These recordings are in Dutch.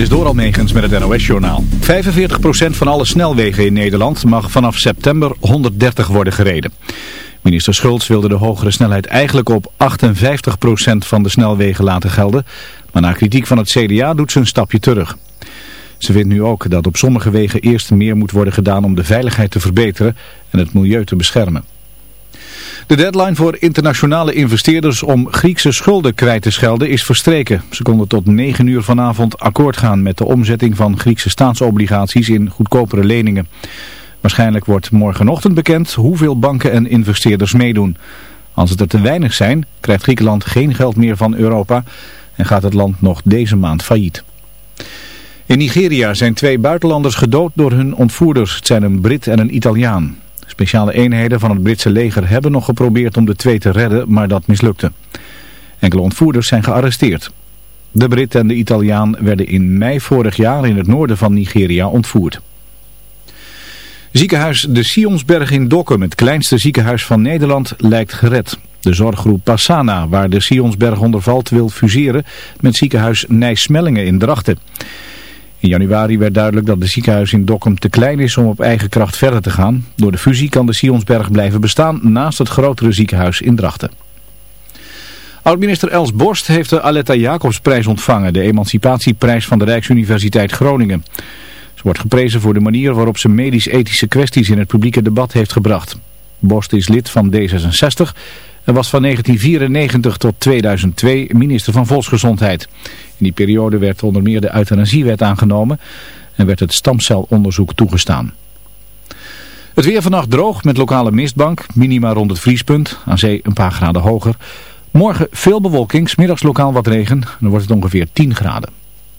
Is door Almegens met het NOS-journaal. 45% van alle snelwegen in Nederland mag vanaf september 130 worden gereden. Minister Schultz wilde de hogere snelheid eigenlijk op 58% van de snelwegen laten gelden. Maar na kritiek van het CDA doet ze een stapje terug. Ze vindt nu ook dat op sommige wegen eerst meer moet worden gedaan om de veiligheid te verbeteren en het milieu te beschermen. De deadline voor internationale investeerders om Griekse schulden kwijt te schelden is verstreken. Ze konden tot 9 uur vanavond akkoord gaan met de omzetting van Griekse staatsobligaties in goedkopere leningen. Waarschijnlijk wordt morgenochtend bekend hoeveel banken en investeerders meedoen. Als het er te weinig zijn, krijgt Griekenland geen geld meer van Europa en gaat het land nog deze maand failliet. In Nigeria zijn twee buitenlanders gedood door hun ontvoerders. Het zijn een Brit en een Italiaan. Speciale eenheden van het Britse leger hebben nog geprobeerd om de twee te redden, maar dat mislukte. Enkele ontvoerders zijn gearresteerd. De Brit en de Italiaan werden in mei vorig jaar in het noorden van Nigeria ontvoerd. Ziekenhuis de Sionsberg in Dokkum, het kleinste ziekenhuis van Nederland, lijkt gered. De zorggroep Passana, waar de Sionsberg onder valt, wil fuseren met ziekenhuis Nijsmellingen in Drachten. In januari werd duidelijk dat de ziekenhuis in Dokkum te klein is om op eigen kracht verder te gaan. Door de fusie kan de Sionsberg blijven bestaan naast het grotere ziekenhuis in Drachten. Oud-minister Els Borst heeft de Aletta Jacobsprijs ontvangen, de emancipatieprijs van de Rijksuniversiteit Groningen. Ze wordt geprezen voor de manier waarop ze medisch-ethische kwesties in het publieke debat heeft gebracht. Borst is lid van D66 en was van 1994 tot 2002 minister van Volksgezondheid. In die periode werd onder meer de euthanasiewet aangenomen en werd het stamcelonderzoek toegestaan. Het weer vannacht droog met lokale mistbank, minima rond het vriespunt, aan zee een paar graden hoger. Morgen veel bewolking, smiddags lokaal wat regen, dan wordt het ongeveer 10 graden.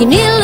You need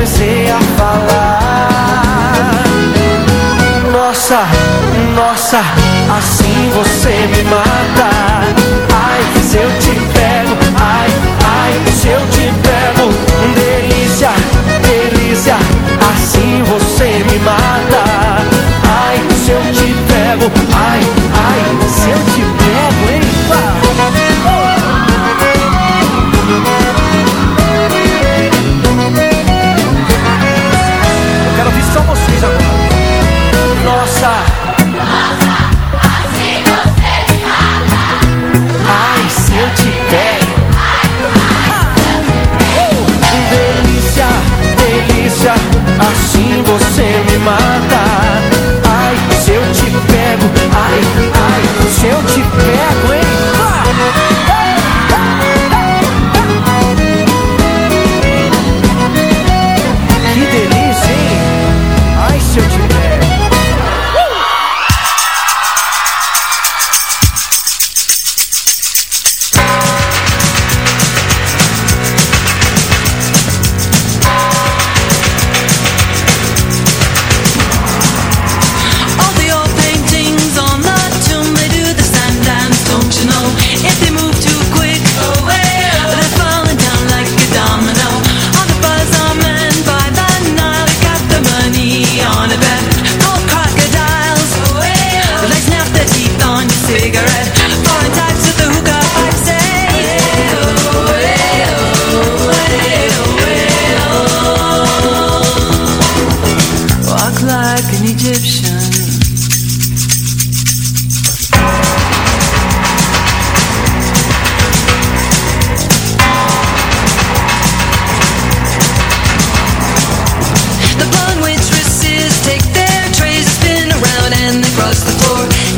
comecei a falar. Nossa, nossa, assim você me mata. Ai, se eu te pego, ai, ai, se eu te pego.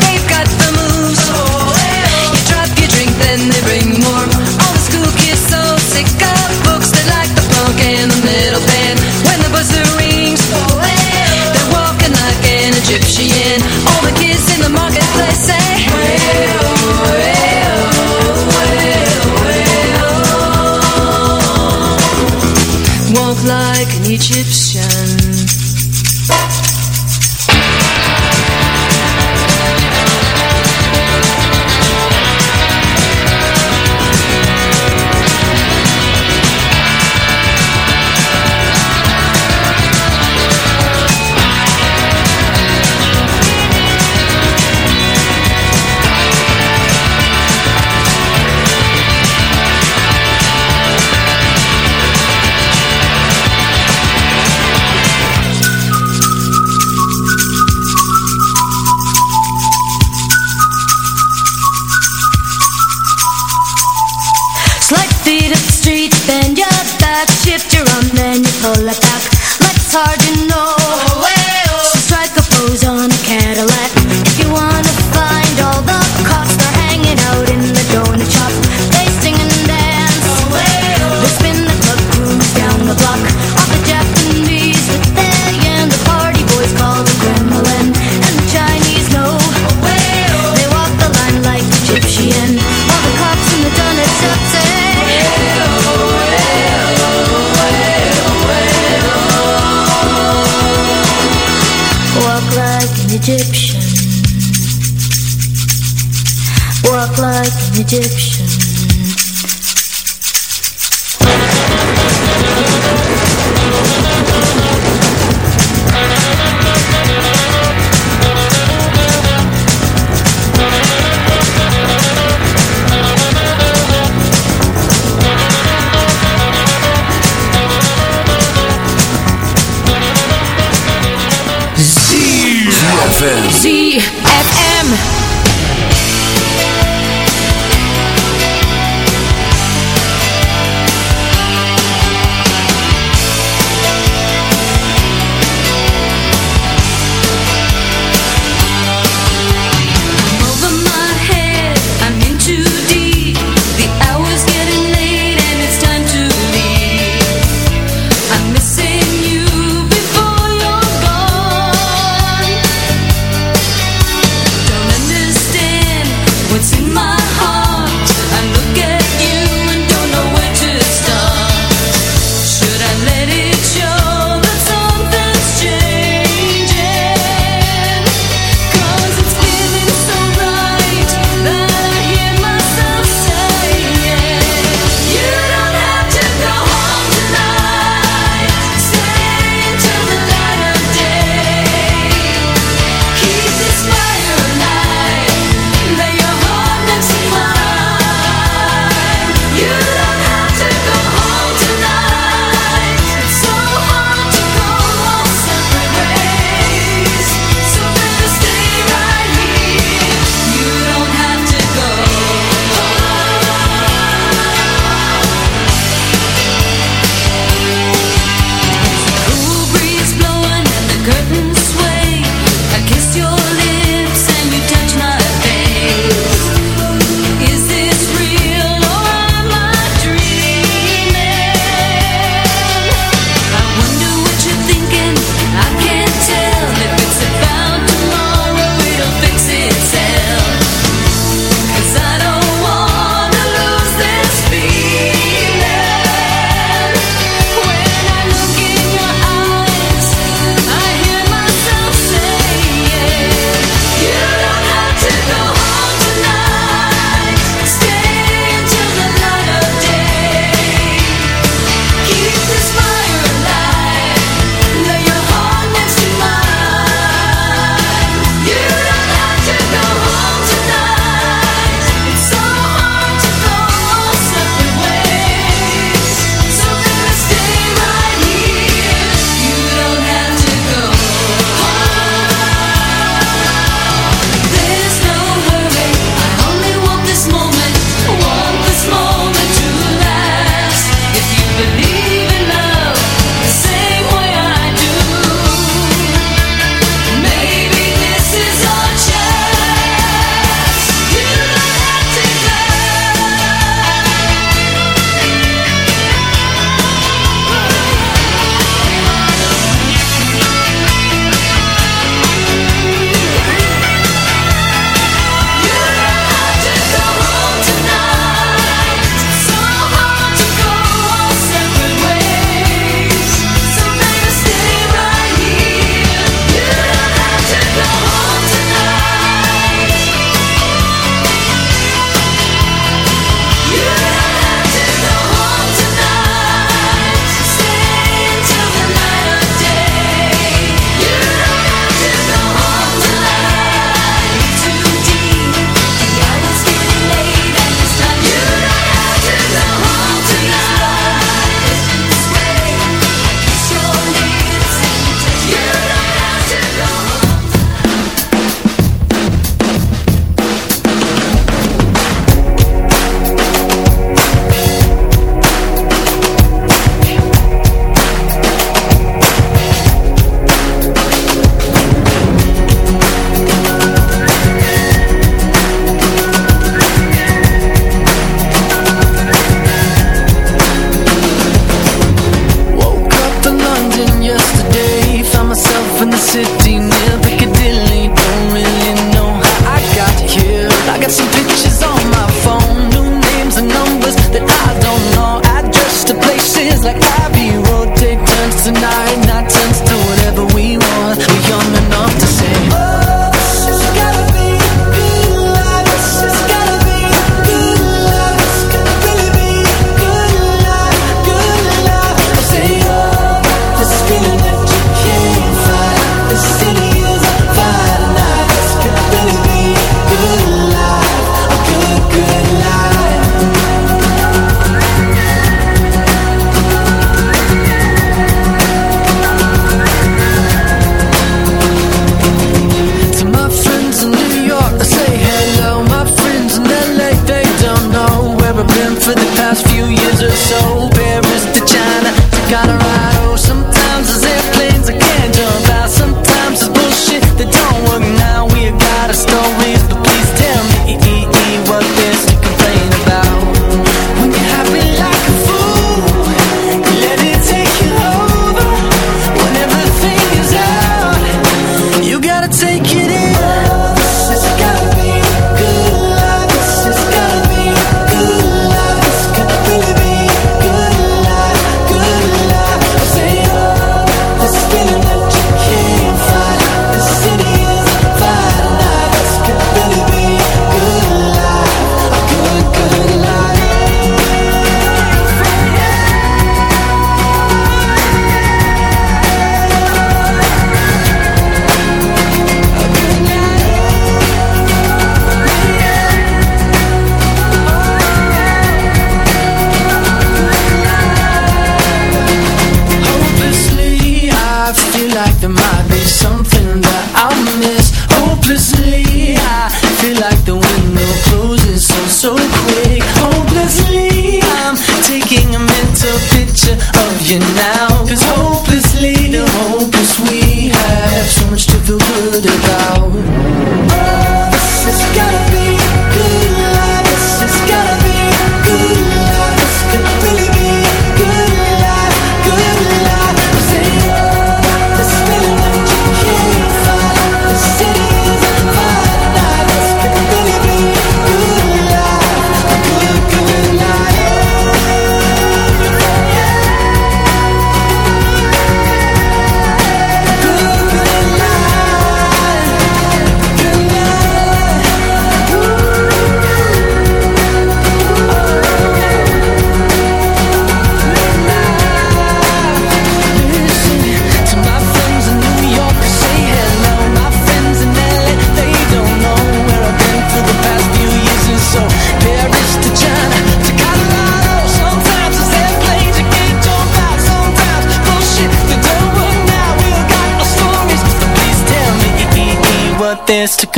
They've got the moves. You drop your drink, then they bring more.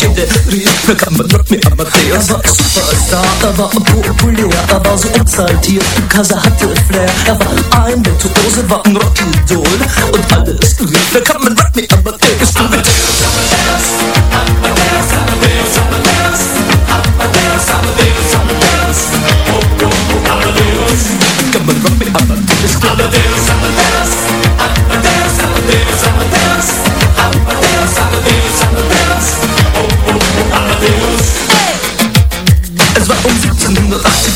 Man Rock me Amadeus? Er war Superstar, er war populär, er war so exaltiert, er hatte Flair. Er war ein Virtuose, war ein Rockidol. Und alles rief, man Rock me Amadeus? Du mit Come on, rock me Amadeus. Amadeus, Amadeus. Amadeus,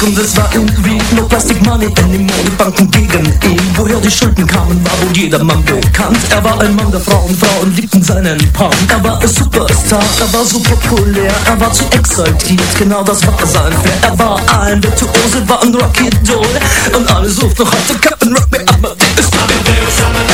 und es war Wien No Plastic Money anymore, die Banken gegen ihn. Woher die Schulden kamen, war wohl jedermann bekannt. Er war ein Mann der Frauen, Frauen liebten seinen Punk. Er war ein Superstar, er war so populär Er war zu exaltiert, genau das war sein Flair. Er war ein Virtuose, war ein Rocky-Doll Und alle suchten heute Captain Rock Me Amadeus Amadeus, Amadeus Amadeus,